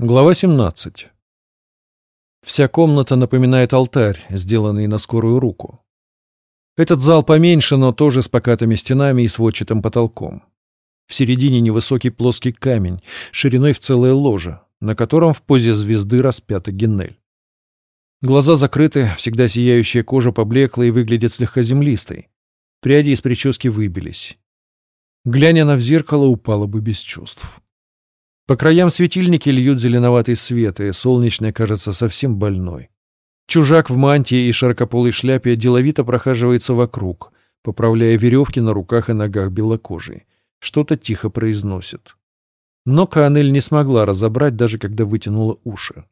Глава 17. Вся комната напоминает алтарь, сделанный на скорую руку. Этот зал поменьше, но тоже с покатыми стенами и сводчатым потолком. В середине невысокий плоский камень, шириной в целое ложе, на котором в позе звезды распята Геннель. Глаза закрыты, всегда сияющая кожа поблекла и выглядит слегка землистой. Пряди из прически выбились. Глядя на в зеркало, упала бы без чувств. По краям светильники льют зеленоватый свет, и солнечная кажется совсем больной. Чужак в мантии и широкополой шляпе деловито прохаживается вокруг, поправляя веревки на руках и ногах белокожей. Что-то тихо произносит. Но Каанель не смогла разобрать, даже когда вытянула уши.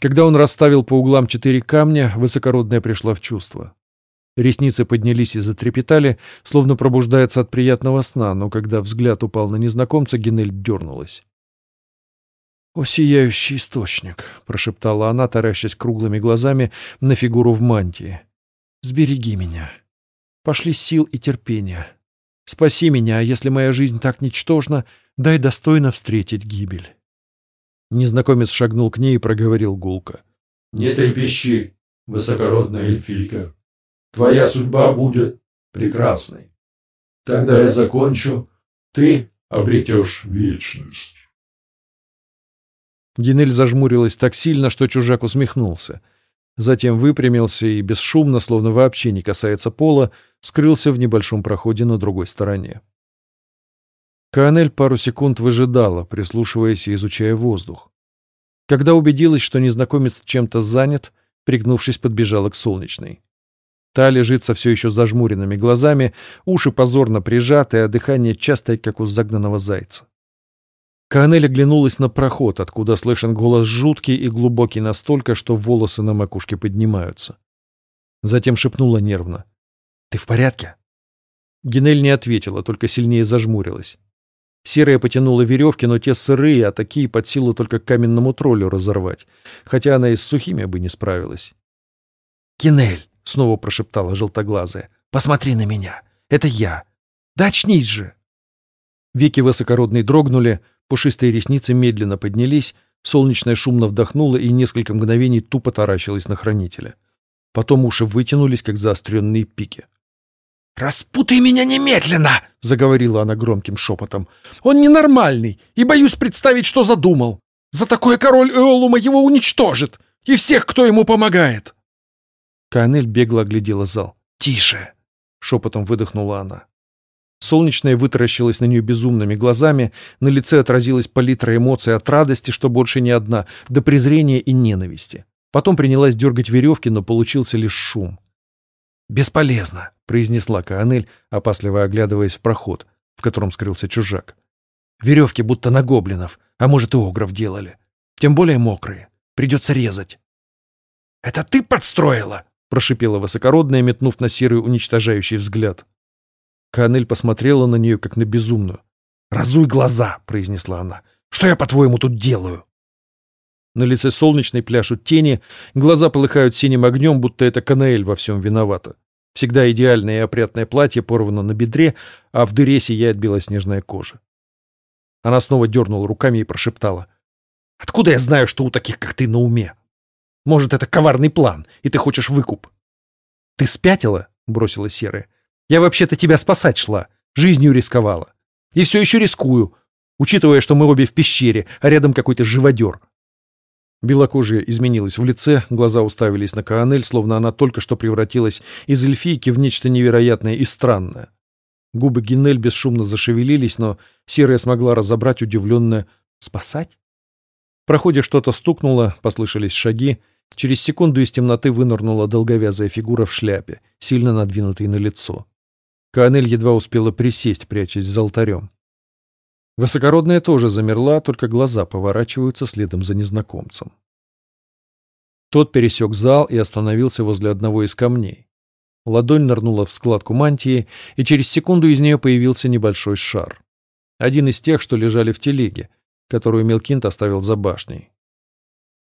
Когда он расставил по углам четыре камня, высокородная пришла в чувство. Ресницы поднялись и затрепетали, словно пробуждается от приятного сна, но когда взгляд упал на незнакомца, Генель дернулась. «О, сияющий источник!» — прошептала она, таращась круглыми глазами на фигуру в мантии. «Сбереги меня. Пошли сил и терпения. Спаси меня, а если моя жизнь так ничтожна, дай достойно встретить гибель». Незнакомец шагнул к ней и проговорил гулко. «Не трепещи, высокородная эльфийка. Твоя судьба будет прекрасной. Когда я закончу, ты обретешь вечность». Генель зажмурилась так сильно, что чужак усмехнулся. Затем выпрямился и бесшумно, словно вообще не касается пола, скрылся в небольшом проходе на другой стороне. Каанель пару секунд выжидала, прислушиваясь и изучая воздух. Когда убедилась, что незнакомец чем-то занят, пригнувшись, подбежала к солнечной. Та лежит со все еще зажмуренными глазами, уши позорно прижаты, а дыхание частое, как у загнанного зайца. Каанель оглянулась на проход, откуда слышен голос жуткий и глубокий настолько, что волосы на макушке поднимаются. Затем шепнула нервно. «Ты в порядке?» Генель не ответила, только сильнее зажмурилась. Серая потянула веревки, но те сырые, а такие под силу только каменному троллю разорвать, хотя она и с сухими бы не справилась. «Генель!» — снова прошептала желтоглазая. «Посмотри на меня! Это я! Да очнись же!» Веки высокородной дрогнули, Пушистые ресницы медленно поднялись, солнечная шумно вдохнула и несколько мгновений тупо таращилась на хранителя. Потом уши вытянулись, как заостренные пики. «Распутай меня немедленно!» — заговорила она громким шепотом. «Он ненормальный, и боюсь представить, что задумал. За такое король Эолума его уничтожит, и всех, кто ему помогает!» Канель бегло оглядела зал. «Тише!» — шепотом выдохнула она. Солнечная вытаращилась на нее безумными глазами, на лице отразилась палитра эмоций от радости, что больше не одна, до презрения и ненависти. Потом принялась дергать веревки, но получился лишь шум. «Бесполезно», — произнесла Каанель, опасливо оглядываясь в проход, в котором скрылся чужак. «Веревки будто на гоблинов, а может и огров делали. Тем более мокрые. Придется резать». «Это ты подстроила?» — прошипела высокородная, метнув на серый уничтожающий взгляд. Канель посмотрела на нее, как на безумную. «Разуй глаза!» — произнесла она. «Что я, по-твоему, тут делаю?» На лице солнечной пляшут тени, глаза полыхают синим огнем, будто это Канаэль во всем виновата. Всегда идеальное и опрятное платье порвано на бедре, а в дыре сияет белоснежная кожа. Она снова дернула руками и прошептала. «Откуда я знаю, что у таких, как ты, на уме? Может, это коварный план, и ты хочешь выкуп?» «Ты спятила?» — бросила Серая. Я вообще-то тебя спасать шла, жизнью рисковала. И все еще рискую, учитывая, что мы обе в пещере, а рядом какой-то живодер. Белокожая изменилась в лице, глаза уставились на Каанель, словно она только что превратилась из эльфийки в нечто невероятное и странное. Губы Гинель бесшумно зашевелились, но Серая смогла разобрать удивленное «спасать?». В проходе что-то стукнуло, послышались шаги. Через секунду из темноты вынырнула долговязая фигура в шляпе, сильно надвинутой на лицо. Канель едва успела присесть, прячась за алтарем. Высокородная тоже замерла, только глаза поворачиваются следом за незнакомцем. Тот пересек зал и остановился возле одного из камней. Ладонь нырнула в складку мантии, и через секунду из нее появился небольшой шар. Один из тех, что лежали в телеге, которую Мелкинт оставил за башней.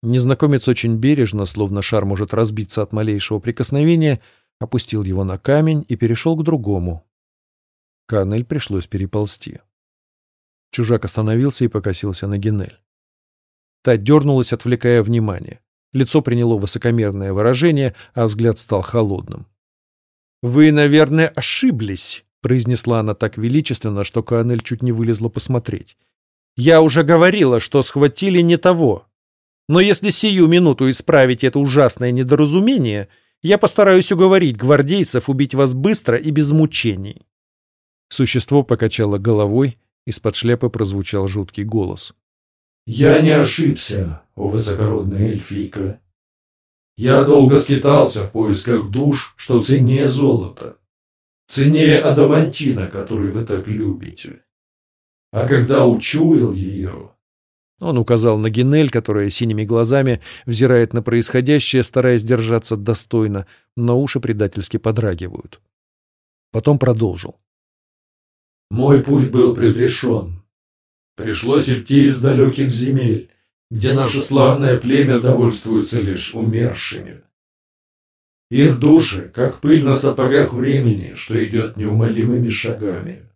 Незнакомец очень бережно, словно шар может разбиться от малейшего прикосновения, опустил его на камень и перешел к другому. Канель пришлось переползти. Чужак остановился и покосился на Генель. Та дернулась, отвлекая внимание. Лицо приняло высокомерное выражение, а взгляд стал холодным. «Вы, наверное, ошиблись», — произнесла она так величественно, что Каанель чуть не вылезла посмотреть. «Я уже говорила, что схватили не того. Но если сию минуту исправить это ужасное недоразумение, я постараюсь уговорить гвардейцев убить вас быстро и без мучений». Существо покачало головой, из-под шляпы прозвучал жуткий голос. «Я не ошибся, о высокородная эльфийка. Я долго скитался в поисках душ, что ценнее золота, ценнее адамантина, который вы так любите. А когда учуял ее, он указал на Генель, которая синими глазами взирает на происходящее, стараясь держаться достойно, но уши предательски подрагивают. Потом продолжил. «Мой путь был предрешен. Пришлось идти из далеких земель, где наше славное племя довольствуется лишь умершими. Их души, как пыль на сапогах времени, что идет неумолимыми шагами.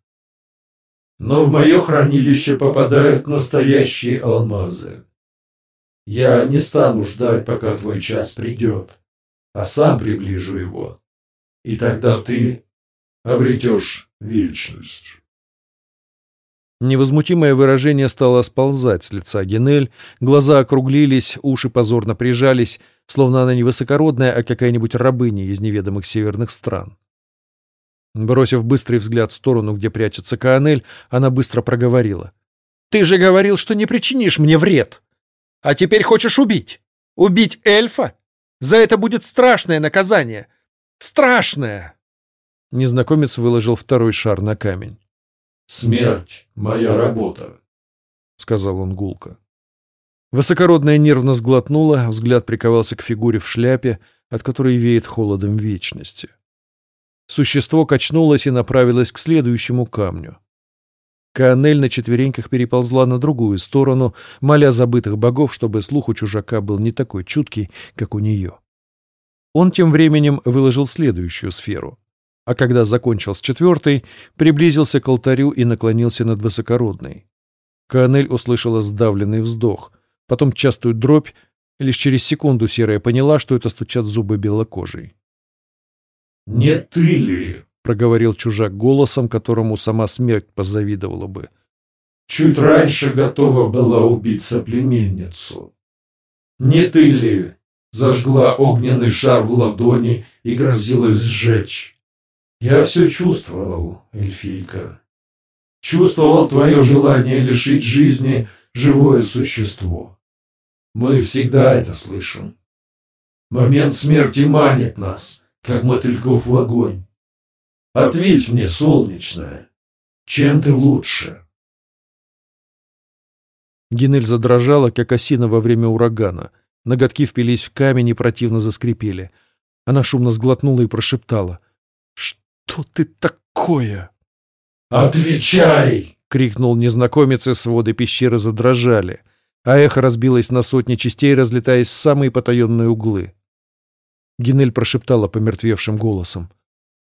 Но в мое хранилище попадают настоящие алмазы. Я не стану ждать, пока твой час придет, а сам приближу его. И тогда ты обретешь вечность. Невозмутимое выражение стало сползать с лица Генель, глаза округлились, уши позорно прижались, словно она не высокородная, а какая-нибудь рабыня из неведомых северных стран. Бросив быстрый взгляд в сторону, где прячется Каанель, она быстро проговорила. «Ты же говорил, что не причинишь мне вред! А теперь хочешь убить! Убить эльфа? За это будет страшное наказание! Страшное!» Незнакомец выложил второй шар на камень. «Смерть — моя работа», — сказал он гулко. Высокородная нервно сглотнула, взгляд приковался к фигуре в шляпе, от которой веет холодом вечности. Существо качнулось и направилось к следующему камню. Каанель на четвереньках переползла на другую сторону, моля забытых богов, чтобы слух у чужака был не такой чуткий, как у нее. Он тем временем выложил следующую сферу. А когда закончил с четвертой, приблизился к алтарю и наклонился над высокородной. Каанель услышала сдавленный вздох, потом частую дробь, лишь через секунду Серая поняла, что это стучат зубы белокожей. «Не ты ли?» — проговорил чужак голосом, которому сама смерть позавидовала бы. «Чуть раньше готова была убить соплеменницу. Не ты ли зажгла огненный шар в ладони и грозилась сжечь? Я все чувствовал, эльфийка. Чувствовал твое желание лишить жизни живое существо. Мы всегда это слышим. Момент смерти манит нас» как мотыльков в огонь. Ответь мне, солнечная, чем ты лучше? Генель задрожала, как осина во время урагана. Ноготки впились в камень и противно заскрипели. Она шумно сглотнула и прошептала. «Что ты такое?» «Отвечай!» — крикнул незнакомец, и своды пещеры задрожали, а эхо разбилось на сотни частей, разлетаясь в самые потаенные углы. Генель прошептала помертвевшим голосом.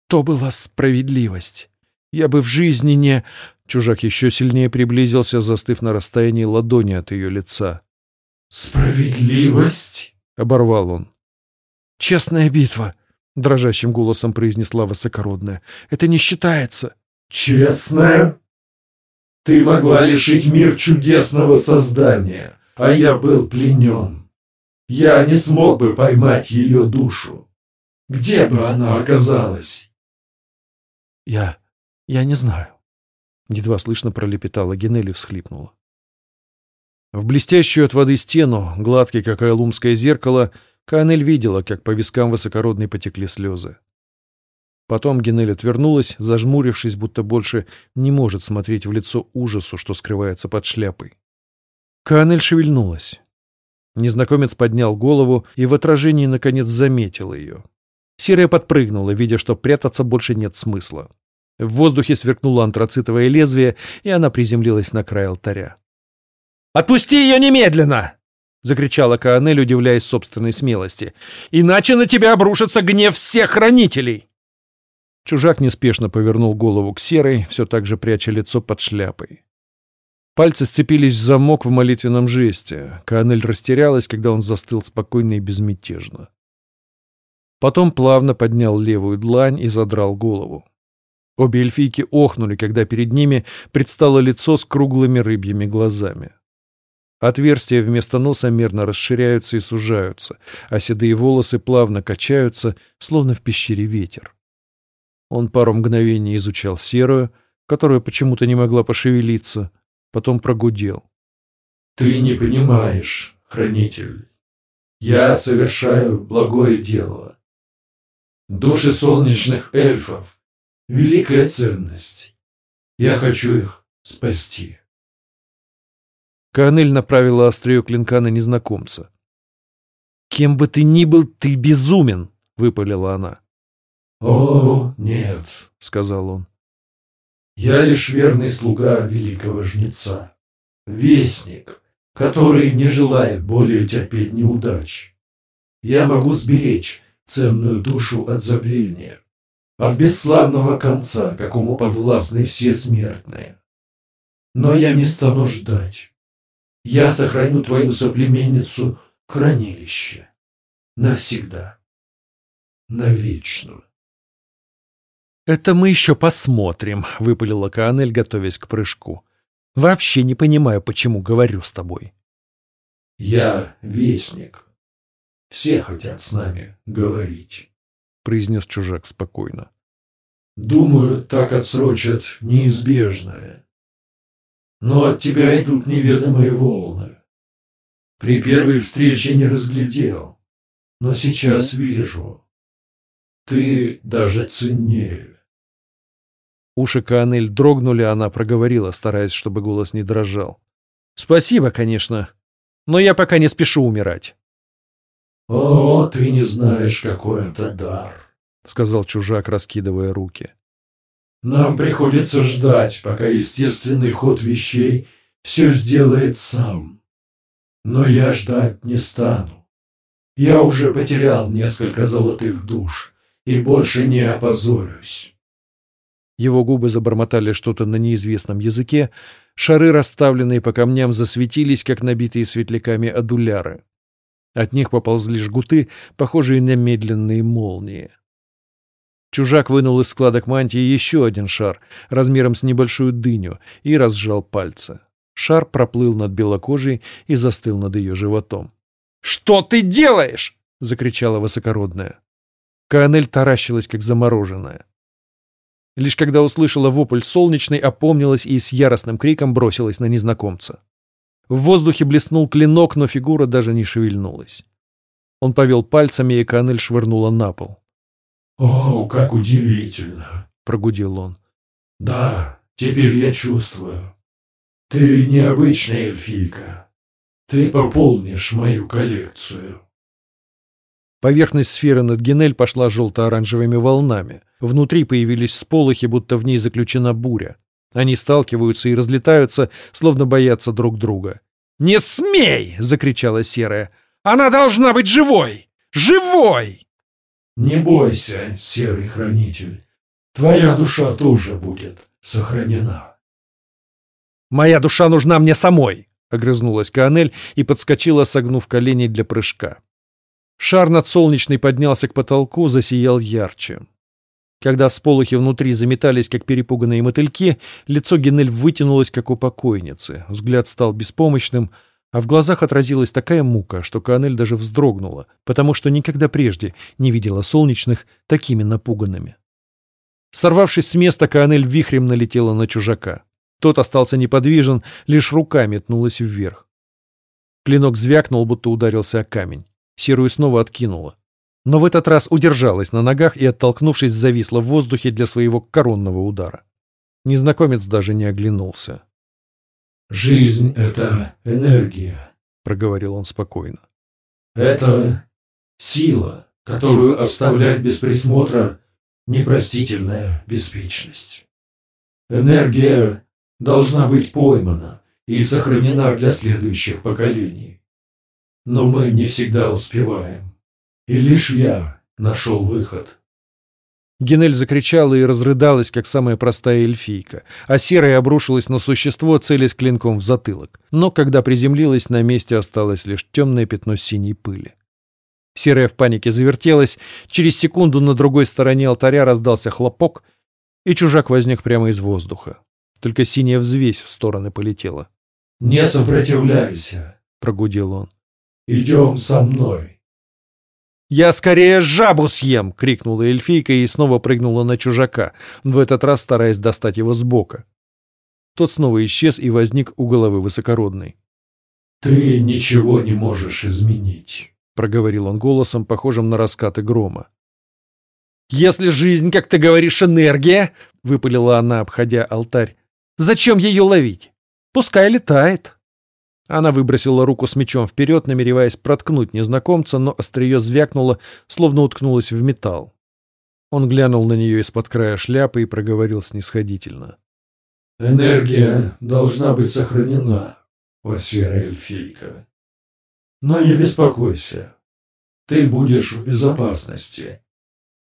«То была справедливость. Я бы в жизни не...» Чужак еще сильнее приблизился, застыв на расстоянии ладони от ее лица. «Справедливость?» — оборвал он. «Честная битва», — дрожащим голосом произнесла высокородная. «Это не считается». «Честная? Ты могла лишить мир чудесного создания, а я был пленен я не смог бы поймать ее душу. Где бы она оказалась? Я... я не знаю. Едва слышно пролепетала Генелли всхлипнула. В блестящую от воды стену, гладкий, как айлумское зеркало, Канель видела, как по вискам высокородной потекли слезы. Потом Генель отвернулась, зажмурившись, будто больше не может смотреть в лицо ужасу, что скрывается под шляпой. Канель шевельнулась. Незнакомец поднял голову и в отражении, наконец, заметил ее. Серая подпрыгнула, видя, что прятаться больше нет смысла. В воздухе сверкнуло антрацитовое лезвие, и она приземлилась на край алтаря. «Отпусти ее немедленно!» — закричала Каанель, удивляясь собственной смелости. «Иначе на тебя обрушится гнев всех хранителей!» Чужак неспешно повернул голову к серой, все так же пряча лицо под шляпой. Пальцы сцепились в замок в молитвенном жесте. Канель растерялась, когда он застыл спокойно и безмятежно. Потом плавно поднял левую длань и задрал голову. Обе эльфийки охнули, когда перед ними предстало лицо с круглыми рыбьими глазами. Отверстия вместо носа мерно расширяются и сужаются, а седые волосы плавно качаются, словно в пещере ветер. Он пару мгновений изучал серую, которая почему-то не могла пошевелиться, потом прогудел. «Ты не понимаешь, хранитель. Я совершаю благое дело. Души солнечных эльфов — великая ценность. Я хочу их спасти». Канель направила острие клинка на незнакомца. «Кем бы ты ни был, ты безумен!» — выпалила она. «О, нет», — сказал он. «Я лишь верный слуга великого жнеца, вестник, который не желает более терпеть неудач. Я могу сберечь ценную душу от забвения, от бесславного конца, какому подвластны все смертные. Но я не стану ждать. Я сохраню твою соплеменницу в хранилище. Навсегда. Навечно. «Это мы еще посмотрим», — выпалила Каанель, готовясь к прыжку. «Вообще не понимаю, почему говорю с тобой». «Я вестник. Все хотят с нами говорить», — произнес чужак спокойно. «Думаю, так отсрочат неизбежное. Но от тебя идут неведомые волны. При первой встрече не разглядел, но сейчас вижу. Ты даже ценнее. Уши Каанель дрогнули, она проговорила, стараясь, чтобы голос не дрожал. «Спасибо, конечно, но я пока не спешу умирать». «О, ты не знаешь, какой это дар», — сказал чужак, раскидывая руки. Нам приходится ждать, пока естественный ход вещей все сделает сам. Но я ждать не стану. Я уже потерял несколько золотых душ и больше не опозорюсь. Его губы забормотали что-то на неизвестном языке, шары, расставленные по камням, засветились, как набитые светляками адуляры. От них поползли жгуты, похожие на медленные молнии. Чужак вынул из складок мантии еще один шар, размером с небольшую дыню, и разжал пальцы. Шар проплыл над белокожей и застыл над ее животом. «Что ты делаешь?» — закричала высокородная. Каанель таращилась, как замороженная. Лишь когда услышала вопль солнечной, опомнилась и с яростным криком бросилась на незнакомца. В воздухе блеснул клинок, но фигура даже не шевельнулась. Он повел пальцами, и Канель швырнула на пол. «О, как удивительно!» — прогудел он. «Да, теперь я чувствую. Ты необычная эльфийка. Ты пополнишь мою коллекцию». Поверхность сферы над Генель пошла желто-оранжевыми волнами. Внутри появились сполохи, будто в ней заключена буря. Они сталкиваются и разлетаются, словно боятся друг друга. «Не смей!» — закричала серая. «Она должна быть живой! Живой!» Не бойся, серый хранитель. Твоя душа тоже будет сохранена. Моя душа нужна мне самой, огрызнулась Каанель и подскочила, согнув колени для прыжка. Шар над солнечной поднялся к потолку, засиял ярче. Когда всполохи внутри заметались, как перепуганные мотыльки, лицо Генель вытянулось, как у покойницы. Взгляд стал беспомощным — а в глазах отразилась такая мука, что Канель даже вздрогнула, потому что никогда прежде не видела солнечных такими напуганными. Сорвавшись с места, Канель вихрем налетела на чужака. Тот остался неподвижен, лишь рука метнулась вверх. Клинок звякнул, будто ударился о камень. Серую снова откинула. Но в этот раз удержалась на ногах и, оттолкнувшись, зависла в воздухе для своего коронного удара. Незнакомец даже не оглянулся. «Жизнь — это энергия», — проговорил он спокойно. «Это сила, которую оставлять без присмотра — непростительная беспечность. Энергия должна быть поймана и сохранена для следующих поколений. Но мы не всегда успеваем. И лишь я нашел выход. Генель закричала и разрыдалась, как самая простая эльфийка, а серая обрушилась на существо, целясь клинком в затылок. Но когда приземлилась, на месте осталось лишь темное пятно синей пыли. Серая в панике завертелась, через секунду на другой стороне алтаря раздался хлопок, и чужак возник прямо из воздуха. Только синяя взвесь в стороны полетела. «Не сопротивляйся», — прогудел он. «Идем со мной». «Я скорее жабу съем!» — крикнула эльфийка и снова прыгнула на чужака, в этот раз стараясь достать его сбока. Тот снова исчез и возник у головы высокородной. «Ты ничего не можешь изменить», — проговорил он голосом, похожим на раскаты грома. «Если жизнь, как ты говоришь, энергия», — выпалила она, обходя алтарь, — «зачем ее ловить? Пускай летает». Она выбросила руку с мечом вперед, намереваясь проткнуть незнакомца, но острие звякнуло, словно уткнулось в металл. Он глянул на нее из-под края шляпы и проговорил снисходительно. «Энергия должна быть сохранена, о серая эльфийка. Но не беспокойся, ты будешь в безопасности.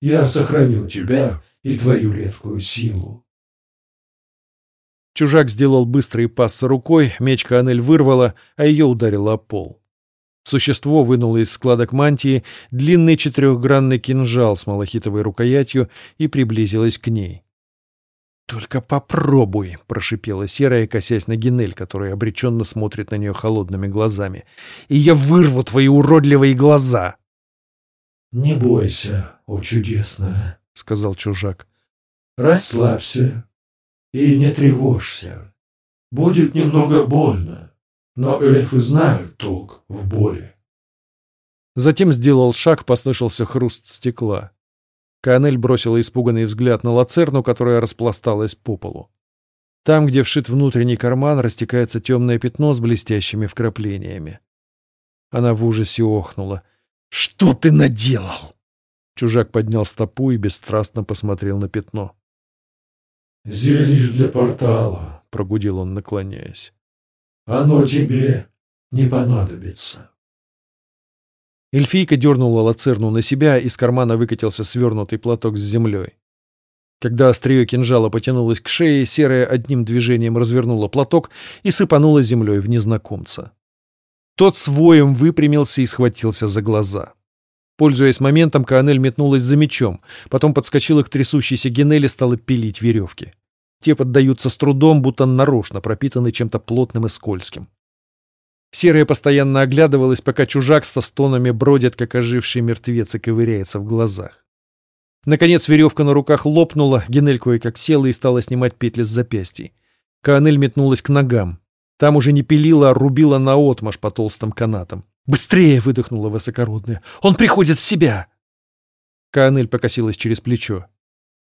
Я сохраню тебя и твою редкую силу. Чужак сделал быстрый пас рукой, меч Канель вырвала, а ее ударило о пол. Существо вынуло из складок мантии длинный четырехгранный кинжал с малахитовой рукоятью и приблизилось к ней. «Только попробуй!» — прошипела серая, косясь на Генель, которая обреченно смотрит на нее холодными глазами. «И я вырву твои уродливые глаза!» «Не бойся, о чудесная!» — сказал чужак. «Расслабься и не тревожься. Будет немного больно, но эльфы знают толк в боли. Затем сделал шаг, послышался хруст стекла. Канель бросила испуганный взгляд на лацерну, которая распласталась по полу. Там, где вшит внутренний карман, растекается темное пятно с блестящими вкраплениями. Она в ужасе охнула. «Что ты наделал?» Чужак поднял стопу и бесстрастно посмотрел на пятно. «Зелье для портала», — прогудел он, наклоняясь. «Оно тебе не понадобится». Эльфийка дернула лацерну на себя, из кармана выкатился свернутый платок с землей. Когда острие кинжала потянулось к шее, серая одним движением развернула платок и сыпанула землей в незнакомца. Тот своем выпрямился и схватился за глаза. Пользуясь моментом, Каанель метнулась за мечом, потом подскочила к трясущейся Генели и стала пилить веревки. Те поддаются с трудом, будто нарочно пропитаны чем-то плотным и скользким. Серая постоянно оглядывалась, пока чужак со стонами бродит, как оживший мертвец, и ковыряется в глазах. Наконец веревка на руках лопнула, Генель кое-как села и стала снимать петли с запястьей. Каанель метнулась к ногам. Там уже не пилила, а рубила наотмашь по толстым канатам. «Быстрее!» — выдохнула высокородная. «Он приходит в себя!» Каанель покосилась через плечо.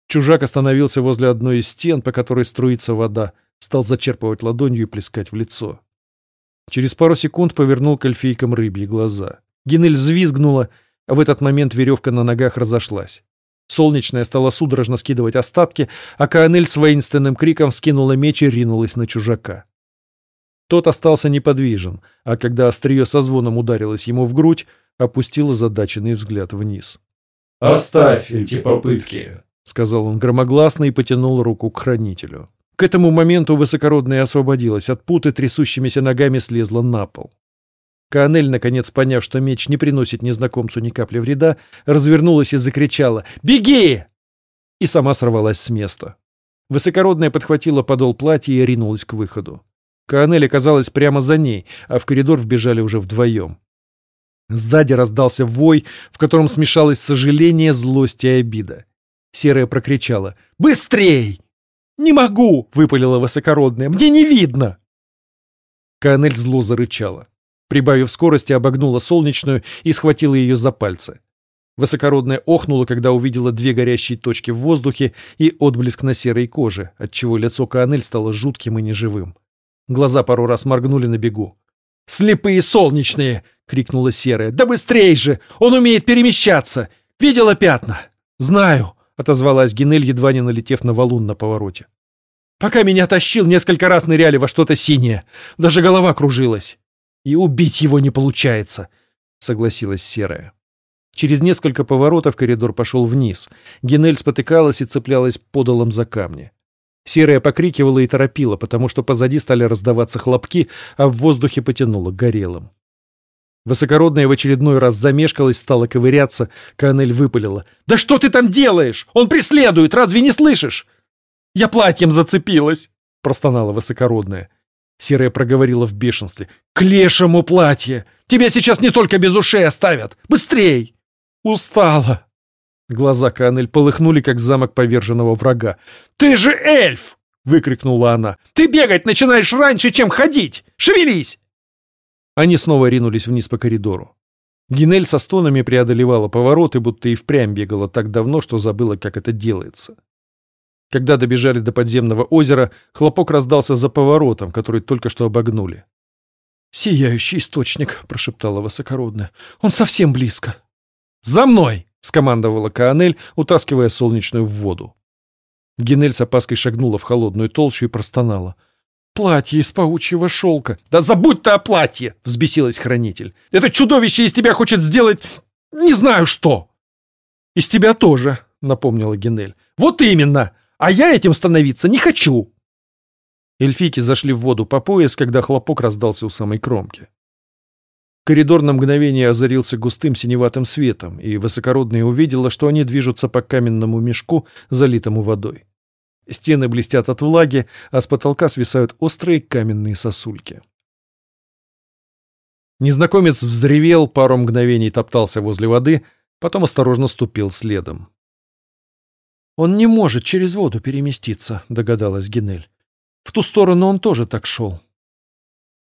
Чужак остановился возле одной из стен, по которой струится вода, стал зачерпывать ладонью и плескать в лицо. Через пару секунд повернул к эльфийкам рыбьи глаза. Генель взвизгнула, а в этот момент веревка на ногах разошлась. Солнечная стала судорожно скидывать остатки, а Каанель с воинственным криком вскинула меч и ринулась на чужака. Тот остался неподвижен, а когда острие со звоном ударилось ему в грудь, опустил озадаченный взгляд вниз. «Оставь эти попытки», — сказал он громогласно и потянул руку к хранителю. К этому моменту высокородная освободилась от путы, трясущимися ногами слезла на пол. Каанель, наконец поняв, что меч не приносит незнакомцу ни капли вреда, развернулась и закричала «Беги!» и сама сорвалась с места. Высокородная подхватила подол платья и ринулась к выходу. Каанель оказалась прямо за ней, а в коридор вбежали уже вдвоем. Сзади раздался вой, в котором смешалось сожаление, злость и обида. Серая прокричала «Быстрей!» «Не могу!» — выпалила высокородная. «Мне не видно!» Каанель зло зарычала. Прибавив скорости, обогнула солнечную и схватила ее за пальцы. Высокородная охнула, когда увидела две горящие точки в воздухе и отблеск на серой коже, отчего лицо Каанель стало жутким и неживым. Глаза пару раз моргнули на бегу. «Слепые солнечные!» — крикнула серая. «Да быстрей же! Он умеет перемещаться! Видела пятна?» «Знаю!» — отозвалась Генель, едва не налетев на валун на повороте. «Пока меня тащил, несколько раз ныряли во что-то синее. Даже голова кружилась. И убить его не получается!» — согласилась серая. Через несколько поворотов коридор пошел вниз. Генель спотыкалась и цеплялась подолом за камни. Серая покрикивала и торопила, потому что позади стали раздаваться хлопки, а в воздухе потянуло горелым. Высокородная в очередной раз замешкалась, стала ковыряться. Канель выпалила. «Да что ты там делаешь? Он преследует, разве не слышишь?» «Я платьем зацепилась!» — простонала высокородная. Серая проговорила в бешенстве. «К лешему платье! Тебя сейчас не только без ушей оставят! Быстрей!» «Устала!» Глаза Канель полыхнули, как замок поверженного врага. «Ты же эльф!» — выкрикнула она. «Ты бегать начинаешь раньше, чем ходить! Шевелись!» Они снова ринулись вниз по коридору. Гинель со стонами преодолевала повороты, будто и впрямь бегала так давно, что забыла, как это делается. Когда добежали до подземного озера, хлопок раздался за поворотом, который только что обогнули. «Сияющий источник», — прошептала высокородная. «Он совсем близко». «За мной!» — скомандовала Каанель, утаскивая солнечную в воду. Генель с опаской шагнула в холодную толщу и простонала — Платье из паучьего шелка. Да забудь ты о платье, взбесилась хранитель. Это чудовище из тебя хочет сделать... не знаю что. Из тебя тоже, напомнила Генель. Вот именно. А я этим становиться не хочу. Эльфийки зашли в воду по пояс, когда хлопок раздался у самой кромки. Коридор на мгновение озарился густым синеватым светом, и высокородная увидела, что они движутся по каменному мешку, залитому водой. Стены блестят от влаги, а с потолка свисают острые каменные сосульки. Незнакомец взревел, пару мгновений топтался возле воды, потом осторожно ступил следом. «Он не может через воду переместиться», — догадалась Генель. «В ту сторону он тоже так шел».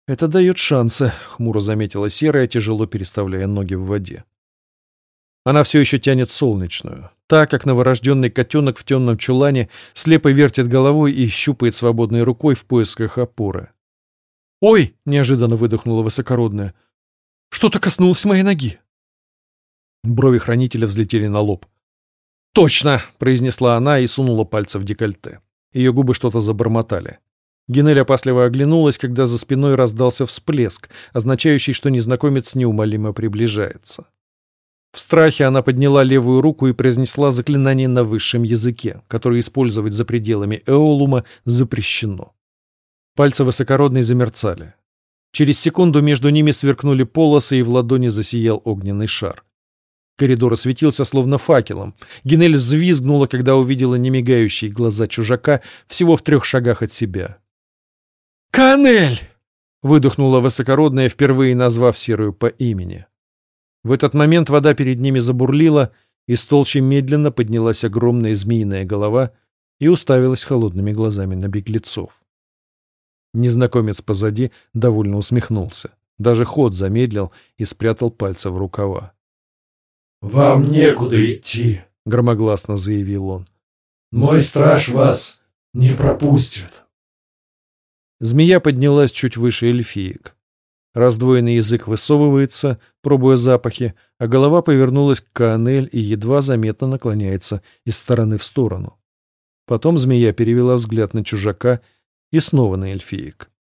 «Это дает шансы», — хмуро заметила Серая, тяжело переставляя ноги в воде. Она все еще тянет солнечную. Так, как новорожденный котенок в темном чулане слепо вертит головой и щупает свободной рукой в поисках опоры. «Ой!» — неожиданно выдохнула высокородная. «Что-то коснулось моей ноги!» Брови хранителя взлетели на лоб. «Точно!» — произнесла она и сунула пальцы в декольте. Ее губы что-то забормотали. Генель опасливо оглянулась, когда за спиной раздался всплеск, означающий, что незнакомец неумолимо приближается. В страхе она подняла левую руку и произнесла заклинание на высшем языке, которое использовать за пределами Эолума запрещено. Пальцы высокородной замерцали. Через секунду между ними сверкнули полосы, и в ладони засиял огненный шар. Коридор осветился словно факелом. Генель взвизгнула, когда увидела немигающие глаза чужака всего в трех шагах от себя. «Канель!» — выдохнула высокородная, впервые назвав серую по имени. В этот момент вода перед ними забурлила, и с толщи медленно поднялась огромная змеиная голова и уставилась холодными глазами на беглецов. Незнакомец позади довольно усмехнулся. Даже ход замедлил и спрятал пальцы в рукава. «Вам некуда идти», — громогласно заявил он. «Мой страж вас не пропустит». Змея поднялась чуть выше эльфиек. Раздвоенный язык высовывается, пробуя запахи, а голова повернулась к Каанель и едва заметно наклоняется из стороны в сторону. Потом змея перевела взгляд на чужака и снова на эльфиек.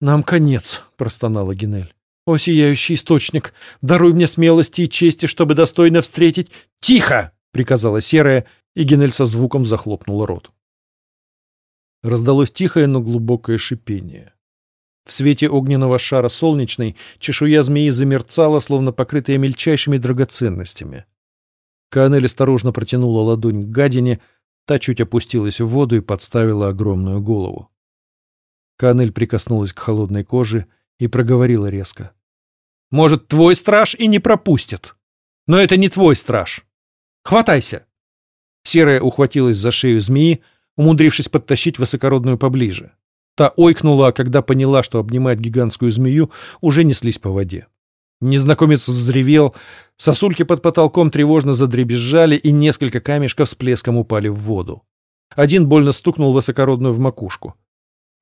«Нам конец», — простонала Генель. «О, сияющий источник, даруй мне смелости и чести, чтобы достойно встретить...» «Тихо!» — приказала Серая, и Генель со звуком захлопнула рот. Раздалось тихое, но глубокое шипение. В свете огненного шара солнечной чешуя змеи замерцала, словно покрытая мельчайшими драгоценностями. Канель осторожно протянула ладонь к гадине, та чуть опустилась в воду и подставила огромную голову. Канель прикоснулась к холодной коже и проговорила резко. «Может, твой страж и не пропустит. Но это не твой страж. Хватайся!» Серая ухватилась за шею змеи, умудрившись подтащить высокородную поближе. Та ойкнула, а когда поняла, что обнимает гигантскую змею, уже неслись по воде. Незнакомец взревел, сосульки под потолком тревожно задребезжали, и несколько камешков с плеском упали в воду. Один больно стукнул высокородную в макушку.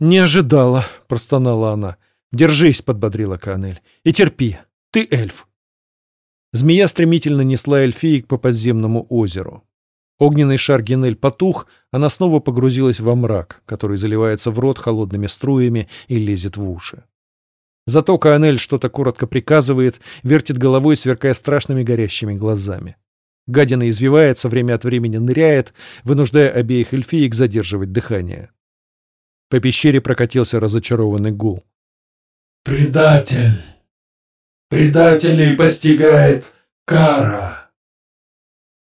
«Не ожидала», — простонала она. «Держись», — подбодрила Канель, — «и терпи. Ты эльф». Змея стремительно несла эльфиек по подземному озеру. Огненный шар Генель потух, она снова погрузилась во мрак, который заливается в рот холодными струями и лезет в уши. Зато Каанель что-то коротко приказывает, вертит головой, сверкая страшными горящими глазами. Гадина извивается, время от времени ныряет, вынуждая обеих эльфиек задерживать дыхание. По пещере прокатился разочарованный гул. «Предатель! Предателей постигает кара!»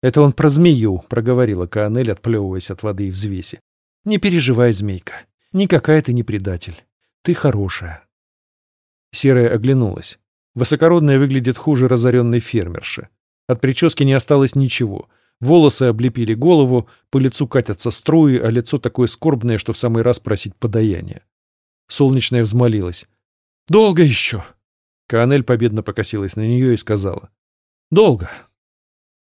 «Это он про змею», — проговорила Каанель, отплевываясь от воды и взвеси. «Не переживай, змейка. Никакая ты не предатель. Ты хорошая». Серая оглянулась. Высокородная выглядит хуже разоренной фермерши. От прически не осталось ничего. Волосы облепили голову, по лицу катятся струи, а лицо такое скорбное, что в самый раз просить подаяния. Солнечная взмолилась. «Долго еще!» Каанель победно покосилась на нее и сказала. «Долго!»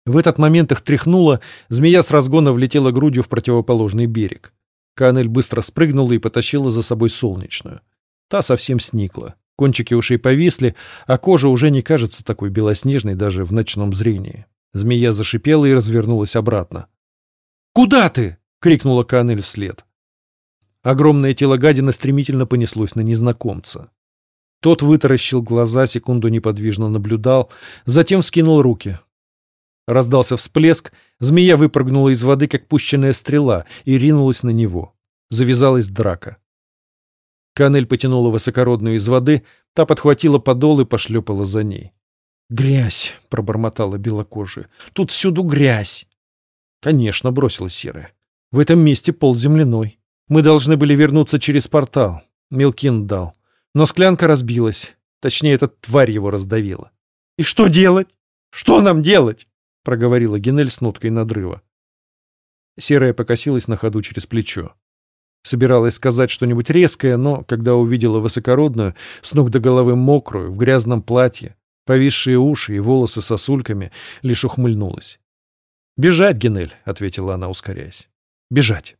В этот момент их тряхнуло, змея с разгона влетела грудью в противоположный берег. Канель быстро спрыгнула и потащила за собой солнечную. Та совсем сникла. Кончики ушей повисли, а кожа уже не кажется такой белоснежной даже в ночном зрении. Змея зашипела и развернулась обратно. «Куда ты?» — крикнула Канель вслед. Огромное тело гадина стремительно понеслось на незнакомца. Тот вытаращил глаза, секунду неподвижно наблюдал, затем вскинул руки. Раздался всплеск, змея выпрыгнула из воды, как пущенная стрела, и ринулась на него. Завязалась драка. Канель потянула высокородную из воды, та подхватила подол и пошлепала за ней. «Грязь!» — пробормотала белокожая. «Тут всюду грязь!» «Конечно!» — бросила серая. «В этом месте пол земляной. Мы должны были вернуться через портал. Мелкин дал. Но склянка разбилась. Точнее, эта тварь его раздавила. И что делать? Что нам делать?» — проговорила Генель с ноткой надрыва. Серая покосилась на ходу через плечо. Собиралась сказать что-нибудь резкое, но, когда увидела высокородную, с ног до головы мокрую, в грязном платье, повисшие уши и волосы сосульками, лишь ухмыльнулась. «Бежать, Генель!» — ответила она, ускоряясь. «Бежать!»